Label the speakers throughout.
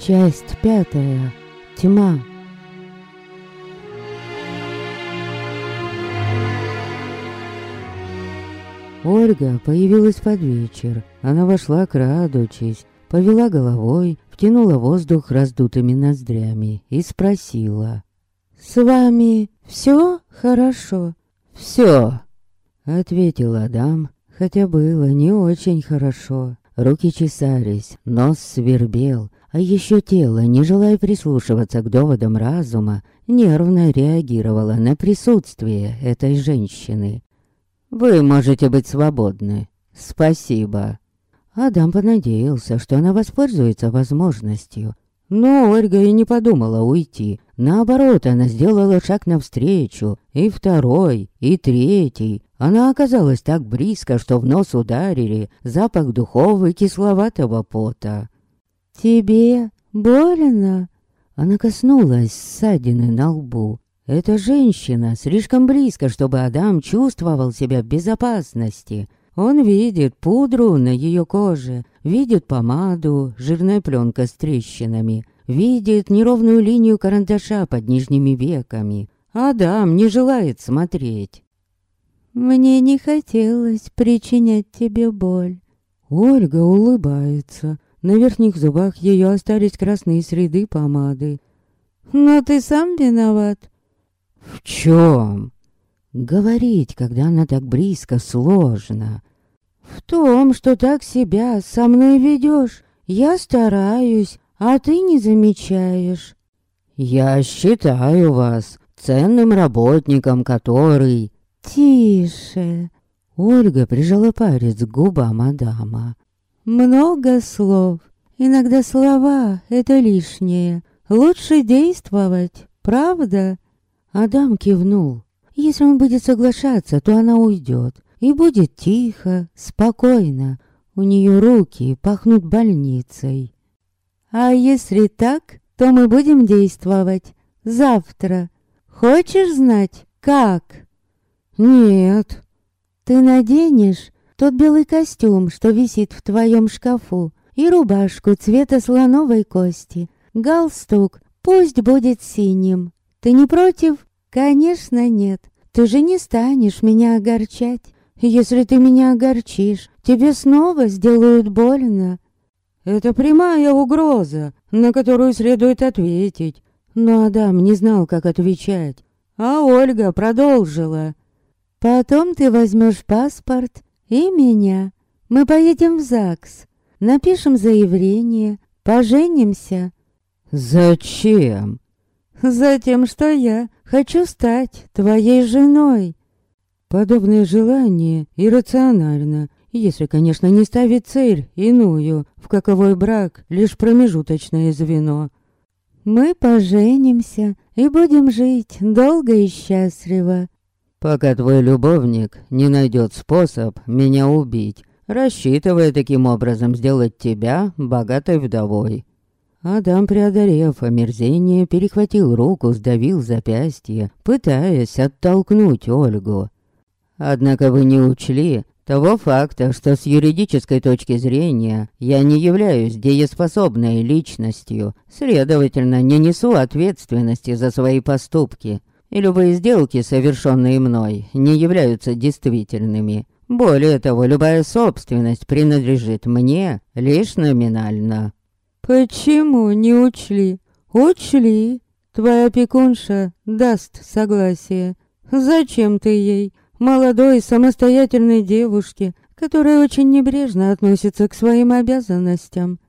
Speaker 1: Часть пятая. Тьма. Ольга появилась под вечер. Она вошла, крадучись, повела головой, втянула воздух раздутыми ноздрями и спросила. «С вами все хорошо?» «Все», — ответил Адам, хотя было не очень хорошо. Руки чесались, нос свербел, а еще тело, не желая прислушиваться к доводам разума, нервно реагировало на присутствие этой женщины. «Вы можете быть свободны. Спасибо». Адам понадеялся, что она воспользуется возможностью. Но Ольга и не подумала уйти. Наоборот, она сделала шаг навстречу. И второй, и третий. Она оказалась так близко, что в нос ударили запах духов и кисловатого пота. «Тебе больно?» Она коснулась ссадины на лбу. Эта женщина слишком близко, чтобы Адам чувствовал себя в безопасности. Он видит пудру на ее коже, видит помаду, жирная пленка с трещинами, видит неровную линию карандаша под нижними веками. Адам не желает смотреть. «Мне не хотелось причинять тебе боль». Ольга улыбается. На верхних зубах ее остались красные среды помады. «Но ты сам виноват. «В чем?» Говорить, когда она так близко, сложно. «В том, что так себя со мной ведешь. Я стараюсь, а ты не замечаешь». «Я считаю вас ценным работником, который...» «Тише!» Ольга прижала палец к губам мадама. «Много слов. Иногда слова — это лишнее. Лучше действовать, правда?» Адам кивнул. Если он будет соглашаться, то она уйдет. И будет тихо, спокойно. У нее руки пахнут больницей. А если так, то мы будем действовать. Завтра. Хочешь знать, как? Нет. Ты наденешь тот белый костюм, что висит в твоем шкафу, и рубашку цвета слоновой кости. Галстук пусть будет синим. Ты не против? Конечно, нет. Ты же не станешь меня огорчать. Если ты меня огорчишь, тебе снова сделают больно. Это прямая угроза, на которую следует ответить. Но Адам не знал, как отвечать. А Ольга продолжила. Потом ты возьмешь паспорт и меня. Мы поедем в ЗАГС. Напишем заявление, поженимся. Зачем? Затем, что я хочу стать твоей женой. Подобное желание иррационально, если, конечно, не ставить цель иную, в каковой брак лишь промежуточное звено. Мы поженимся и будем жить долго и счастливо. Пока твой любовник не найдет способ меня убить, рассчитывая таким образом сделать тебя богатой вдовой. Адам, преодолев омерзение, перехватил руку, сдавил запястье, пытаясь оттолкнуть Ольгу. Однако вы не учли того факта, что с юридической точки зрения я не являюсь дееспособной личностью, следовательно, не несу ответственности за свои поступки, и любые сделки, совершенные мной, не являются действительными. Более того, любая собственность принадлежит мне лишь номинально. «Почему не учли?» «Учли. Твоя опекунша даст согласие. Зачем ты ей, молодой самостоятельной девушке, которая очень небрежно относится к своим обязанностям?»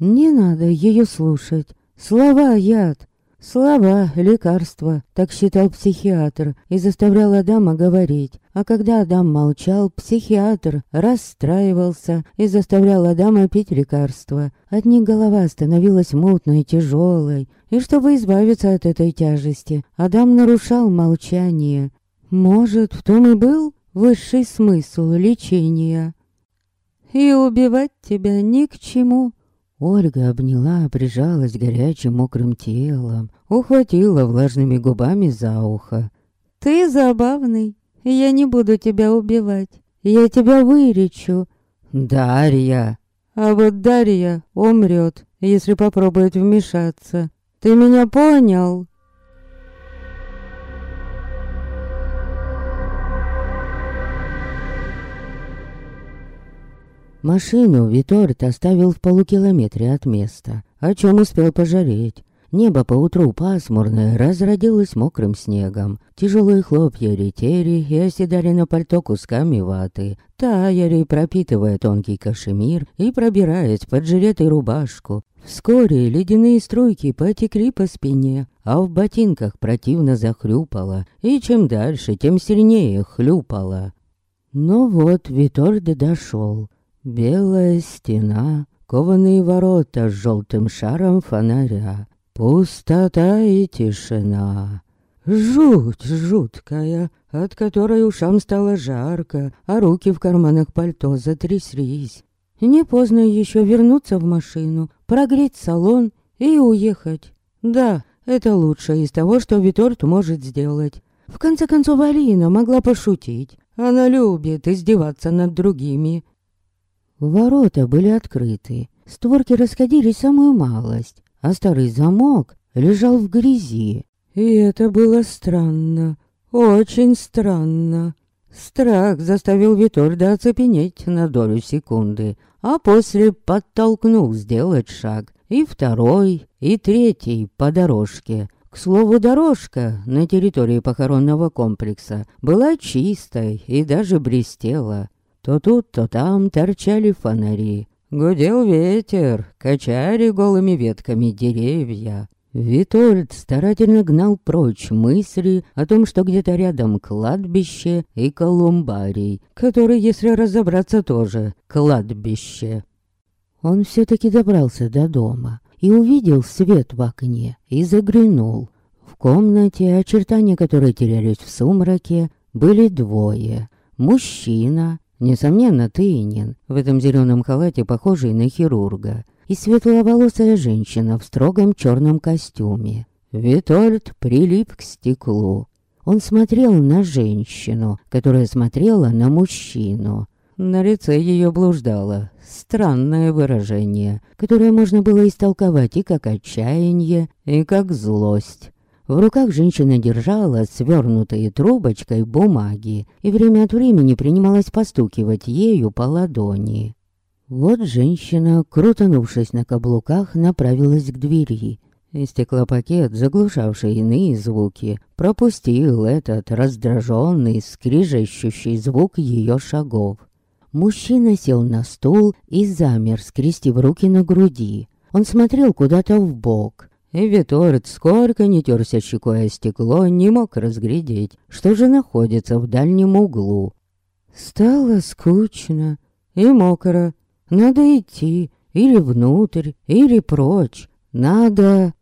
Speaker 1: «Не надо ее слушать. Слова яд. Слова — лекарство, так считал психиатр, и заставлял Адама говорить. А когда Адам молчал, психиатр расстраивался и заставлял Адама пить лекарства. От них голова становилась мутной, тяжелой. И чтобы избавиться от этой тяжести, Адам нарушал молчание. Может, в том и был высший смысл лечения. «И убивать тебя ни к чему», Ольга обняла, прижалась горячим мокрым телом, ухватила влажными губами за ухо. «Ты забавный, я не буду тебя убивать, я тебя выречу». «Дарья!» А вот Дарья умрет, если попробует вмешаться. Ты меня понял?» Машину Виторт оставил в полукилометре от места, о чем успел пожалеть. Небо поутру пасмурное разродилось мокрым снегом. Тяжелые хлопья ретери и оседали на пальто кусками ваты, таяли, пропитывая тонкий кашемир и пробираясь под жилет и рубашку. Вскоре ледяные струйки потекли по спине, а в ботинках противно захрюпало, и чем дальше, тем сильнее хлюпало. Но вот Виторде дошел. Белая стена, кованые ворота с желтым шаром фонаря, пустота и тишина. Жуть жуткая, от которой ушам стало жарко, а руки в карманах пальто затряслись. Не поздно еще вернуться в машину, прогреть салон и уехать. Да, это лучшее из того, что Виторт может сделать. В конце концов, Алина могла пошутить. Она любит издеваться над другими. Ворота были открыты, створки расходились самую малость, а старый замок лежал в грязи. И это было странно, очень странно. Страх заставил Виторда оцепенеть на долю секунды, а после подтолкнул сделать шаг. И второй, и третий по дорожке. К слову, дорожка на территории похоронного комплекса была чистой и даже блестела. То тут, то там торчали фонари. Гудел ветер, качали голыми ветками деревья. Витольд старательно гнал прочь мысли о том, что где-то рядом кладбище и колумбарий, который, если разобраться, тоже кладбище. Он все-таки добрался до дома и увидел свет в окне и заглянул. В комнате, очертания которой терялись в сумраке, были двое. Мужчина Несомненно, Тынин, в этом зеленом халате, похожий на хирурга, и светловолосая женщина в строгом черном костюме. Витольд прилип к стеклу. Он смотрел на женщину, которая смотрела на мужчину. На лице ее блуждало странное выражение, которое можно было истолковать и как отчаяние, и как злость. В руках женщина держала свернутые трубочкой бумаги и время от времени принималась постукивать ею по ладони. Вот женщина, крутанувшись на каблуках, направилась к двери. И стеклопакет, заглушавший иные звуки, пропустил этот раздраженный, скрижащущий звук ее шагов. Мужчина сел на стул и замер, скрестив руки на груди. Он смотрел куда-то в бок, и Виторт, сколько не терся щекой о стекло, не мог разглядеть, что же находится в дальнем углу. Стало скучно и мокро. Надо идти или внутрь, или прочь. Надо...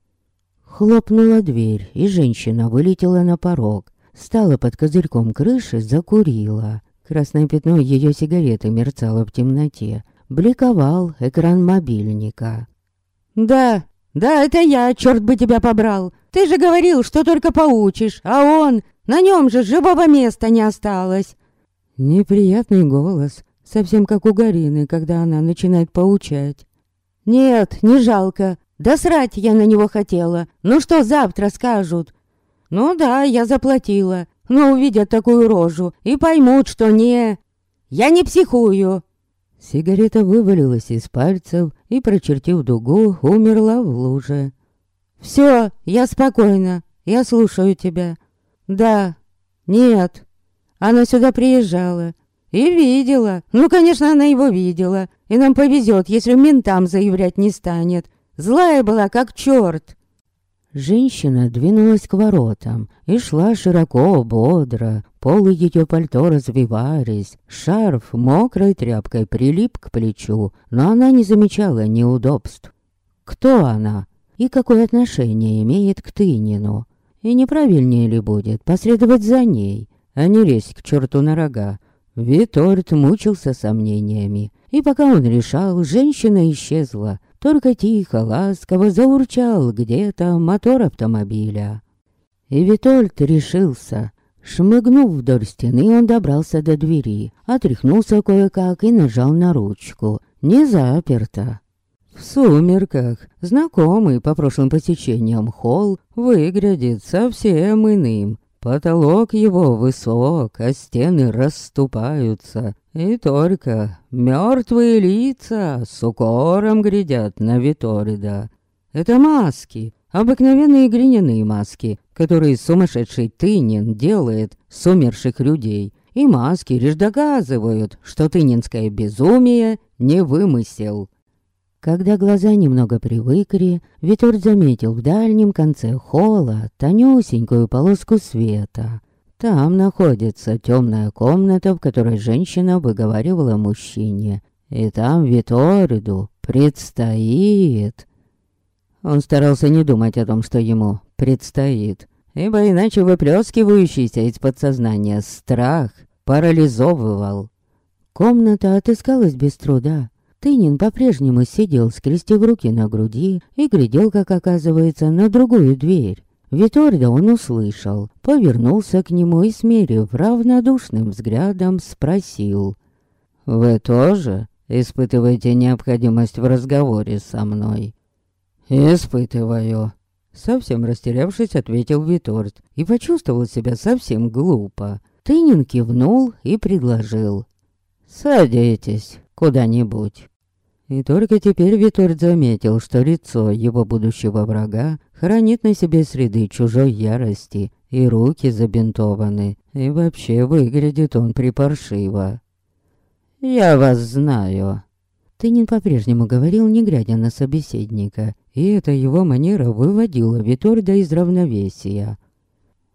Speaker 1: Хлопнула дверь, и женщина вылетела на порог. Стала под козырьком крыши, закурила. Красное пятно ее сигареты мерцало в темноте. Бликовал экран мобильника. «Да, «Да, это я, черт бы тебя побрал! Ты же говорил, что только поучишь, а он... На нем же живого места не осталось!» Неприятный голос, совсем как у Гарины, когда она начинает поучать. «Нет, не жалко. Да срать я на него хотела. Ну что завтра скажут?» «Ну да, я заплатила. Но увидят такую рожу и поймут, что не... Я не психую!» Сигарета вывалилась из пальцев и, прочертив дугу, умерла в луже. «Все, я спокойна, я слушаю тебя». «Да, нет, она сюда приезжала и видела. Ну, конечно, она его видела, и нам повезет, если ментам заявлять не станет. Злая была, как черт». Женщина двинулась к воротам и шла широко, бодро. Полы ее пальто развивались, шарф мокрой тряпкой прилип к плечу, но она не замечала неудобств. Кто она? И какое отношение имеет к Тынину? И неправильнее ли будет последовать за ней, а не лезть к черту на рога? Виторт мучился сомнениями, и пока он решал, женщина исчезла, только тихо, ласково заурчал где-то мотор автомобиля. И Витольд решился. Шмыгнув вдоль стены, он добрался до двери, отряхнулся кое-как и нажал на ручку. не заперто. В сумерках знакомый по прошлым посещениям холл выглядит совсем иным. Потолок его высок, а стены расступаются, и только мертвые лица с укором глядят на Виторида. Это маски, обыкновенные глиняные маски, которые сумасшедший Тынин делает с умерших людей. И маски лишь доказывают, что тынинское безумие не вымысел. Когда глаза немного привыкли, Витор заметил в дальнем конце холла тонюсенькую полоску света. Там находится темная комната, в которой женщина выговаривала мужчине. И там Виториду предстоит... Он старался не думать о том, что ему предстоит, ибо иначе выплескивающийся из подсознания страх парализовывал. Комната отыскалась без труда. Тынин по-прежнему сидел, скрестив руки на груди, и глядел, как оказывается, на другую дверь. Виторда он услышал, повернулся к нему и, смерив равнодушным взглядом, спросил. «Вы тоже испытываете необходимость в разговоре со мной?» «Испытываю», — совсем растерявшись, ответил Виторд и почувствовал себя совсем глупо. Тынин кивнул и предложил. «Садитесь куда-нибудь». И только теперь Виторд заметил, что лицо его будущего врага хранит на себе среды чужой ярости, и руки забинтованы, и вообще выглядит он припаршиво. «Я вас знаю». Тынин по-прежнему говорил, не глядя на собеседника, и эта его манера выводила Виторда из равновесия.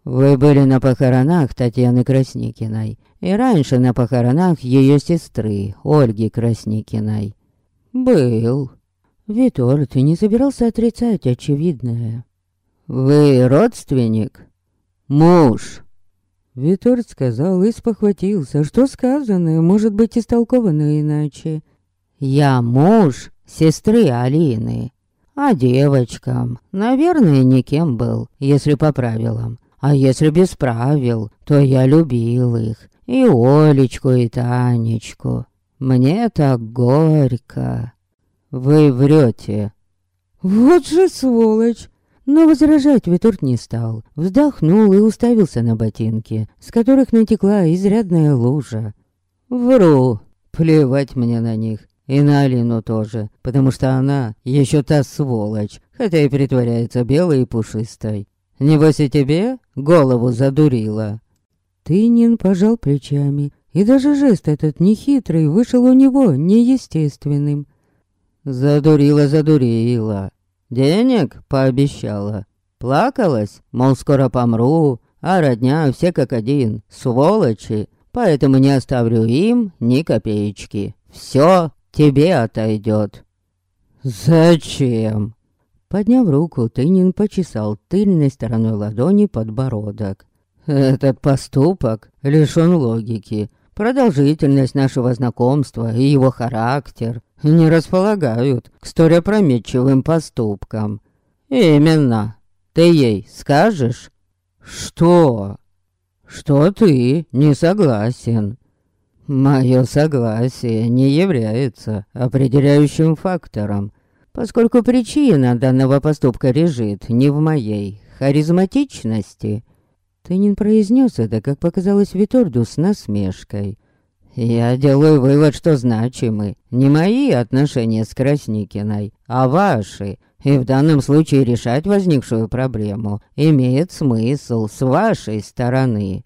Speaker 1: «Вы были на похоронах Татьяны Красникиной, и раньше на похоронах ее сестры, Ольги Красникиной. «Был». Виторт не собирался отрицать очевидное. «Вы родственник?» «Муж». Виторт сказал и спохватился, что сказанное может быть истолковано иначе. «Я муж сестры Алины, а девочкам, наверное, никем был, если по правилам. А если без правил, то я любил их, и Олечку, и Танечку. Мне так горько. Вы врете. Вот же сволочь. Но возражать Витурт не стал. Вздохнул и уставился на ботинки, с которых натекла изрядная лужа. Вру. Плевать мне на них. И на Алину тоже, потому что она еще та сволочь, хотя и притворяется белой и пушистой. Небось и тебе голову задурила. Тынин пожал плечами и даже жест этот нехитрый вышел у него неестественным. Задурила, задурила. Денег пообещала. Плакалась, мол, скоро помру, а родня все как один, сволочи, поэтому не оставлю им ни копеечки. Все тебе отойдет. Зачем? Подняв руку, Тынин почесал тыльной стороной ладони подбородок. Этот поступок лишен логики. Продолжительность нашего знакомства и его характер не располагают к столь опрометчивым поступкам. Именно. Ты ей скажешь? Что? Что ты не согласен? Мое согласие не является определяющим фактором, поскольку причина данного поступка лежит не в моей харизматичности, Тынин произнес это, как показалось Виторду, с насмешкой. «Я делаю вывод, что значимы не мои отношения с Красникиной, а ваши, и в данном случае решать возникшую проблему имеет смысл с вашей стороны».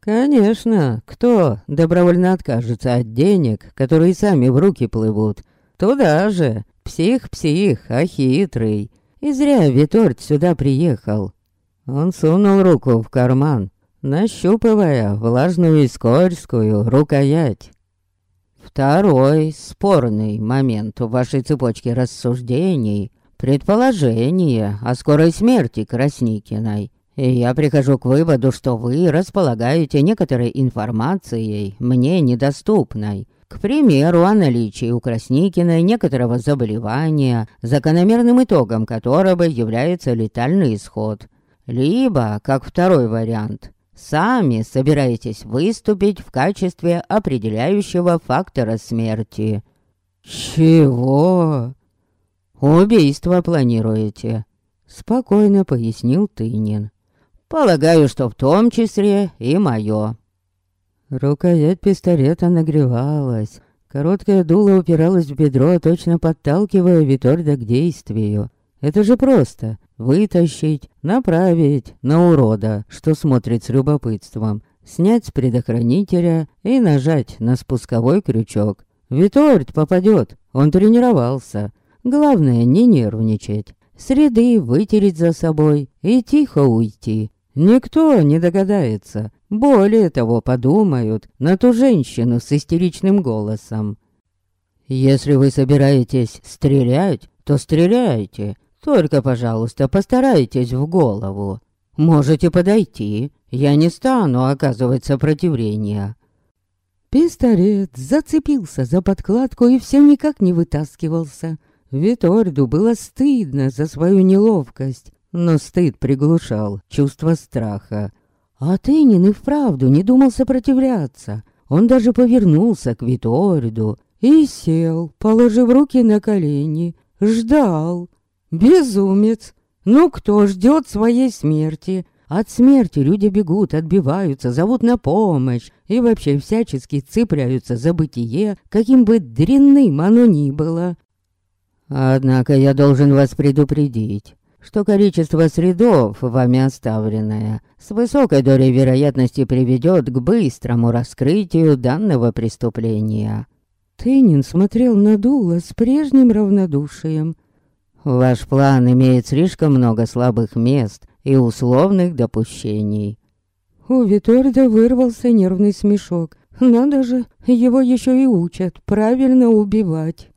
Speaker 1: «Конечно, кто добровольно откажется от денег, которые сами в руки плывут? Туда же, псих-псих, а хитрый. И зря Виторд сюда приехал. Он сунул руку в карман, нащупывая влажную и скользкую рукоять. Второй спорный момент в вашей цепочке рассуждений — предположение о скорой смерти Красникиной. И я прихожу к выводу, что вы располагаете некоторой информацией, мне недоступной. К примеру, о наличии у Красникиной некоторого заболевания, закономерным итогом которого является летальный исход. Либо, как второй вариант, сами собираетесь выступить в качестве определяющего фактора смерти. «Чего?» «Убийство планируете?» Спокойно пояснил Тынин. «Полагаю, что в том числе и мое». Рукоять пистолета нагревалась. Короткое дуло упиралось в бедро, точно подталкивая Виторда к действию. Это же просто. Вытащить, направить на урода, что смотрит с любопытством. Снять с предохранителя и нажать на спусковой крючок. Виторд попадет, он тренировался. Главное не нервничать. Среды вытереть за собой и тихо уйти. Никто не догадается. Более того, подумают на ту женщину с истеричным голосом. Если вы собираетесь стрелять, то стреляйте. Только, пожалуйста, постарайтесь в голову. Можете подойти. Я не стану оказывать сопротивление. Пистолет зацепился за подкладку и все никак не вытаскивался. Виторду было стыдно за свою неловкость, но стыд приглушал чувство страха. А Тынин и вправду не думал сопротивляться. Он даже повернулся к Виторду и сел, положив руки на колени. Ждал. Безумец. Ну кто ждет своей смерти? От смерти люди бегут, отбиваются, зовут на помощь и вообще всячески цепляются за бытие, каким бы дрянным оно ни было. Однако я должен вас предупредить, что количество средов, вами оставленное, с высокой долей вероятности приведет к быстрому раскрытию данного преступления. Тынин смотрел на дуло с прежним равнодушием. Ваш план имеет слишком много слабых мест, и условных допущений. У Виторда вырвался нервный смешок. Надо же, его еще и учат правильно убивать.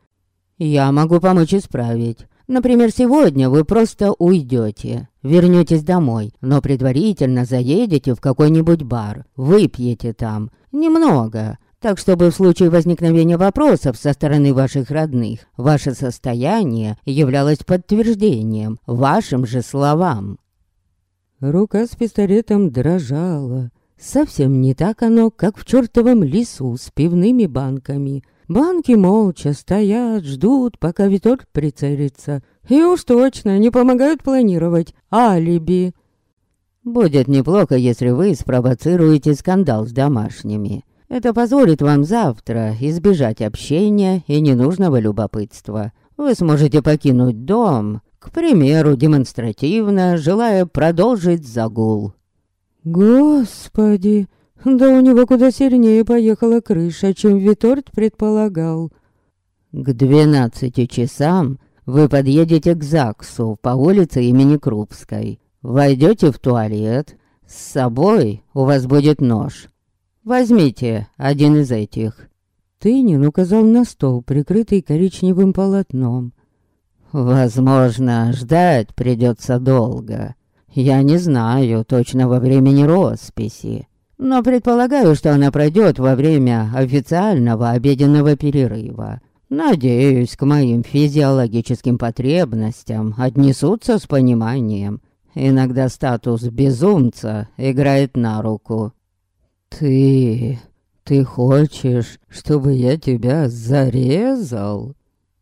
Speaker 1: Я могу помочь исправить. Например, сегодня вы просто уйдете, вернетесь домой, но предварительно заедете в какой-нибудь бар, выпьете там. Немного, так чтобы в случае возникновения вопросов со стороны ваших родных, ваше состояние являлось подтверждением вашим же словам. Рука с пистолетом дрожала. Совсем не так оно, как в чертовом лесу с пивными банками. Банки молча стоят, ждут, пока Виторг прицелится. И уж точно не помогают планировать алиби. Будет неплохо, если вы спровоцируете скандал с домашними. Это позволит вам завтра избежать общения и ненужного любопытства. Вы сможете покинуть дом, к примеру, демонстративно, желая продолжить загул. Господи, да у него куда сильнее поехала крыша, чем Виторт предполагал. К двенадцати часам вы подъедете к ЗАГСу по улице имени Крупской. Войдете в туалет. С собой у вас будет нож. Возьмите один из этих. Тынин указал на стол, прикрытый коричневым полотном. Возможно, ждать придется долго. Я не знаю точного времени росписи, но предполагаю, что она пройдет во время официального обеденного перерыва. Надеюсь, к моим физиологическим потребностям отнесутся с пониманием. Иногда статус безумца играет на руку. «Ты... ты хочешь, чтобы я тебя зарезал?»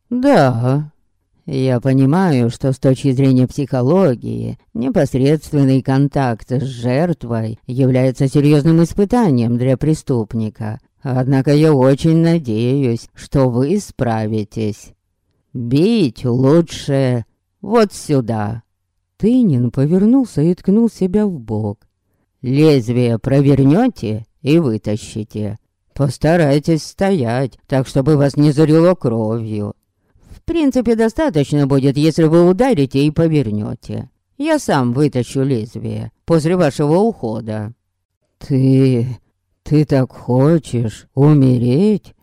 Speaker 1: «Да, я понимаю, что с точки зрения психологии, непосредственный контакт с жертвой является серьезным испытанием для преступника. Однако я очень надеюсь, что вы справитесь. Бить лучше вот сюда. Тынин повернулся и ткнул себя в бок. Лезвие провернете и вытащите. Постарайтесь стоять, так чтобы вас не залило кровью. В принципе, достаточно будет, если вы ударите и повернете. Я сам вытащу лезвие после вашего ухода. Ты... ты так хочешь умереть?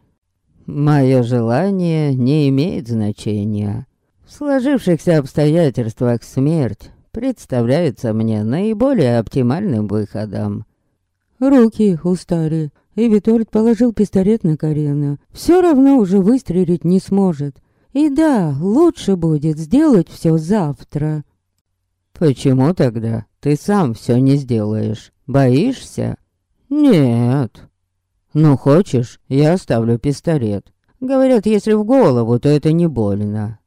Speaker 1: Мое желание не имеет значения. В сложившихся обстоятельствах смерть представляется мне наиболее оптимальным выходом. Руки устали, и Виторд положил пистолет на колено. Все равно уже выстрелить не сможет. И да, лучше будет сделать все завтра. Почему тогда ты сам все не сделаешь? Боишься? Нет. Ну, хочешь, я оставлю пистолет. Говорят, если в голову, то это не больно.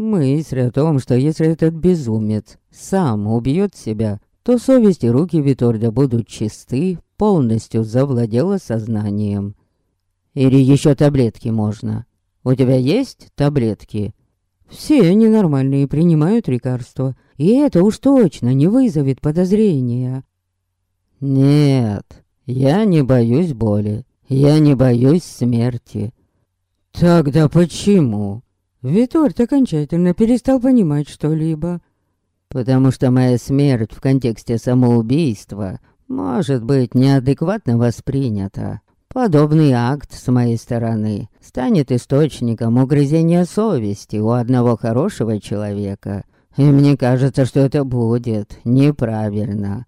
Speaker 1: Мысль о том, что если этот безумец сам убьет себя, то совесть и руки Виторда будут чисты, полностью завладела сознанием. Или еще таблетки можно. У тебя есть таблетки? Все ненормальные принимают лекарства, и это уж точно не вызовет подозрения. Нет, я не боюсь боли, я не боюсь смерти. Тогда почему? Виторт окончательно перестал понимать что-либо. Потому что моя смерть в контексте самоубийства может быть неадекватно воспринята. Подобный акт с моей стороны станет источником угрызения совести у одного хорошего человека. И мне кажется, что это будет неправильно.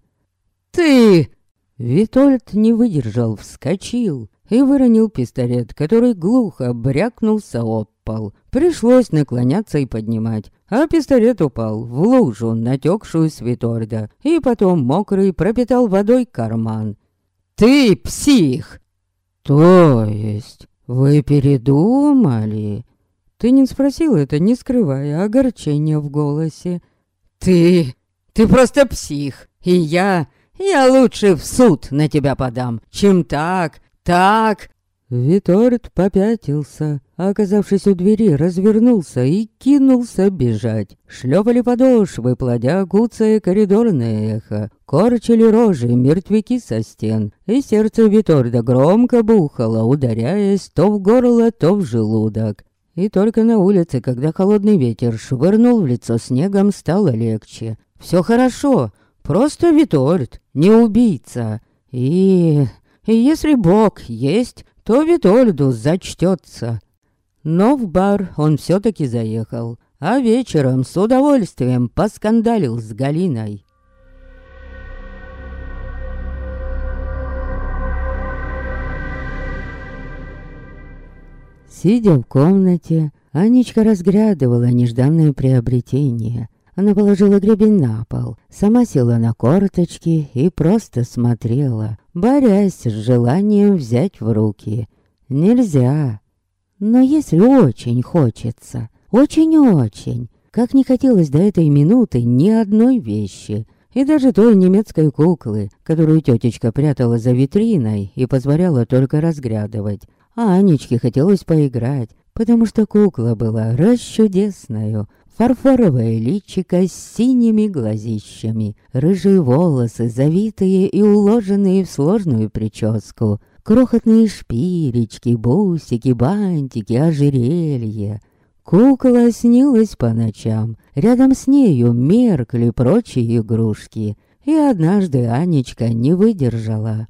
Speaker 1: «Ты!» Витольд не выдержал, вскочил и выронил пистолет, который глухо брякнулся об пол. Пришлось наклоняться и поднимать, а пистолет упал в лужу, натекшую с Виторда, и потом мокрый пропитал водой карман. «Ты псих!» «То есть вы передумали?» Ты не спросил это, не скрывая огорчения в голосе. «Ты... ты просто псих, и я... я лучше в суд на тебя подам, чем так, так...» Виторд попятился, оказавшись у двери, развернулся и кинулся бежать. Шлепали подошвы, плодя куцое коридорное эхо. Корчили рожи мертвяки со стен, и сердце Виторда громко бухало, ударяясь то в горло, то в желудок. И только на улице, когда холодный ветер швырнул в лицо снегом, стало легче. Все хорошо, просто Виторд, не убийца. И... и если Бог есть, то Витольду зачтется. Но в бар он все-таки заехал, а вечером с удовольствием поскандалил с Галиной. Сидя в комнате, Анечка разглядывала нежданное приобретение. Она положила гребень на пол, сама села на корточки и просто смотрела, борясь с желанием взять в руки. Нельзя. Но если очень хочется, очень-очень, как не хотелось до этой минуты ни одной вещи, и даже той немецкой куклы, которую тетечка прятала за витриной и позволяла только разглядывать. А Анечке хотелось поиграть, потому что кукла была расчудесною, Фарфоровое личико с синими глазищами, рыжие волосы, завитые и уложенные в сложную прическу, крохотные шпилечки, бусики, бантики, ожерелья. Кукла снилась по ночам, рядом с нею меркли прочие игрушки, и однажды Анечка не выдержала.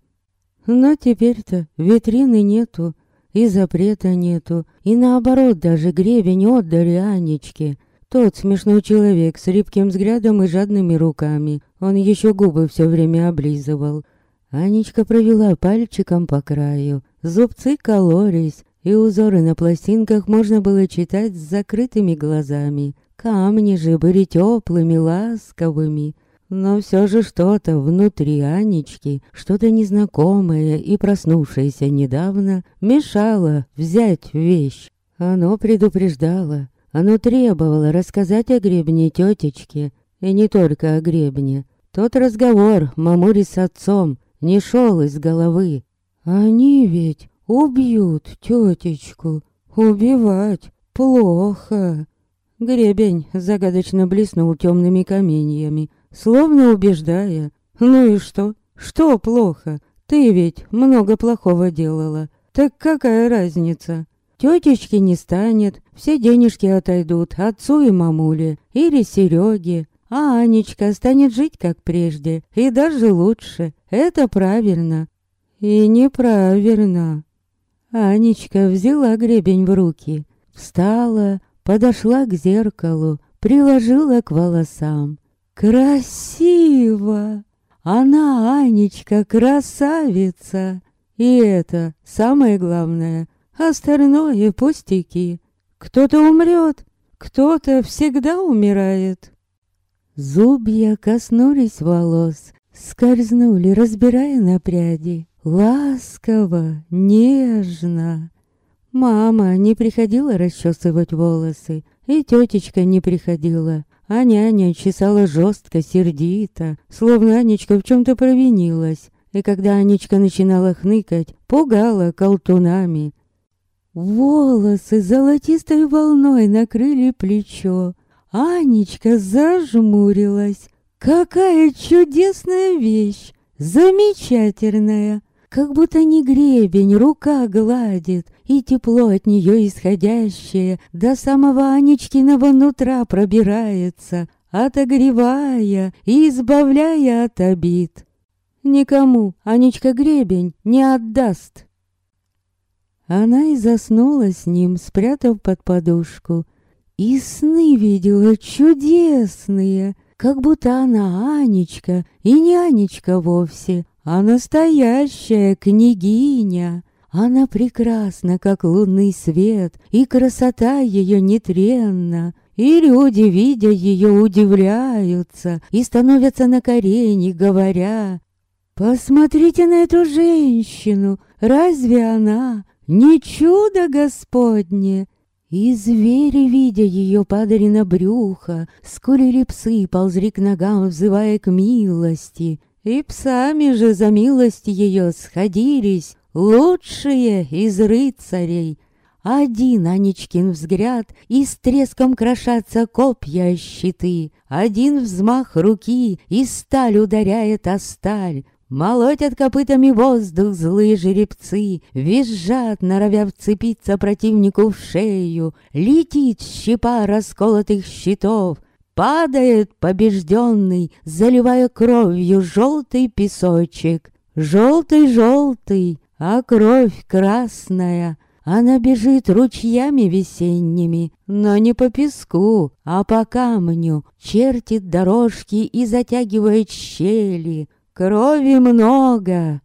Speaker 1: Но теперь-то витрины нету, и запрета нету, и наоборот даже гребень отдали Анечке — тот смешной человек с рыбким взглядом и жадными руками. Он еще губы все время облизывал. Анечка провела пальчиком по краю. Зубцы кололись, и узоры на пластинках можно было читать с закрытыми глазами. Камни же были теплыми, ласковыми. Но все же что-то внутри Анечки, что-то незнакомое и проснувшееся недавно, мешало взять вещь. Оно предупреждало, оно требовало рассказать о гребне тетечке, и не только о гребне. Тот разговор мамури с отцом не шел из головы. Они ведь убьют тетечку. Убивать плохо. Гребень загадочно блеснул темными каменьями, словно убеждая. Ну и что? Что плохо? Ты ведь много плохого делала. Так какая разница? Тетечки не станет, все денежки отойдут отцу и мамуле, или Сереге, а Анечка станет жить как прежде, и даже лучше. Это правильно. И неправильно. Анечка взяла гребень в руки, встала, подошла к зеркалу, приложила к волосам. Красиво! Она, Анечка, красавица! И это самое главное. Остальное пустяки. Кто-то умрет, кто-то всегда умирает. Зубья коснулись волос, скользнули, разбирая на пряди. Ласково, нежно. Мама не приходила расчесывать волосы, и тетечка не приходила, а няня чесала жестко, сердито, словно Анечка в чем-то провинилась. И когда Анечка начинала хныкать, пугала колтунами. Волосы золотистой волной накрыли плечо. Анечка зажмурилась. Какая чудесная вещь! Замечательная! Как будто не гребень, рука гладит, и тепло от нее исходящее до самого Анечкиного нутра пробирается, отогревая и избавляя от обид. Никому Анечка гребень не отдаст. Она и заснула с ним, спрятав под подушку. И сны видела чудесные, как будто она Анечка, и не Анечка вовсе, а настоящая княгиня. Она прекрасна, как лунный свет, и красота ее нетренна. И люди, видя ее, удивляются и становятся на колени, говоря, «Посмотрите на эту женщину! Разве она не чудо Господне?» И звери, видя ее, падали на брюхо, скулили псы, ползли к ногам, взывая к милости. И псами же за милость ее сходились лучшие из рыцарей. Один Анечкин взгляд, и с треском крошатся копья щиты. Один взмах руки, и сталь ударяет о сталь. Молотят копытами воздух злые жеребцы, Визжат, норовя вцепиться противнику в шею. Летит щепа расколотых щитов, Падает побежденный, заливая кровью желтый песочек. Желтый-желтый, а кровь красная. Она бежит ручьями весенними, но не по песку, а по камню, чертит дорожки и затягивает щели. Крови много.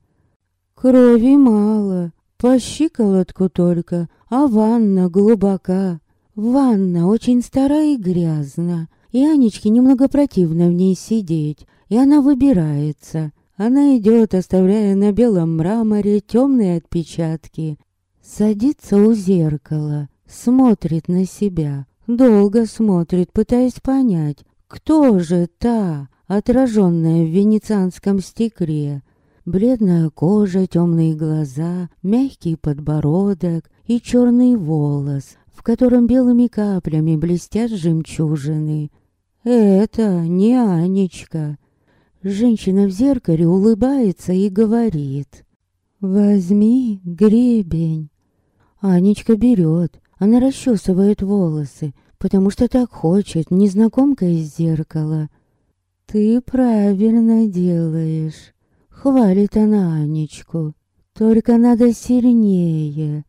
Speaker 1: Крови мало, по щиколотку только, а ванна глубока. Ванна очень старая и грязна, и Анечке немного противно в ней сидеть, и она выбирается. Она идет, оставляя на белом мраморе темные отпечатки. Садится у зеркала, смотрит на себя, долго смотрит, пытаясь понять, кто же та, отраженная в венецианском стекле. Бледная кожа, темные глаза, мягкий подбородок и черный волос, в котором белыми каплями блестят жемчужины. Это не Анечка. Женщина в зеркале улыбается и говорит. «Возьми гребень». Анечка берет. Она расчесывает волосы, потому что так хочет, незнакомка из зеркала. «Ты правильно делаешь», — хвалит она Анечку. «Только надо сильнее».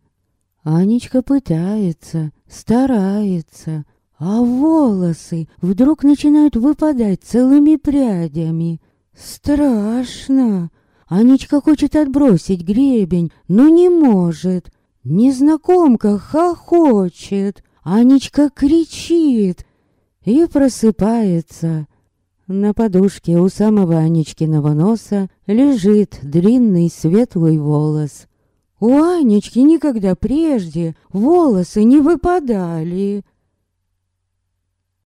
Speaker 1: Анечка пытается, старается, а волосы вдруг начинают выпадать целыми прядями. Страшно. Анечка хочет отбросить гребень, но не может. Незнакомка хохочет. Анечка кричит и просыпается. На подушке у самого Анечкиного носа лежит длинный светлый волос. У Анечки никогда прежде волосы не выпадали.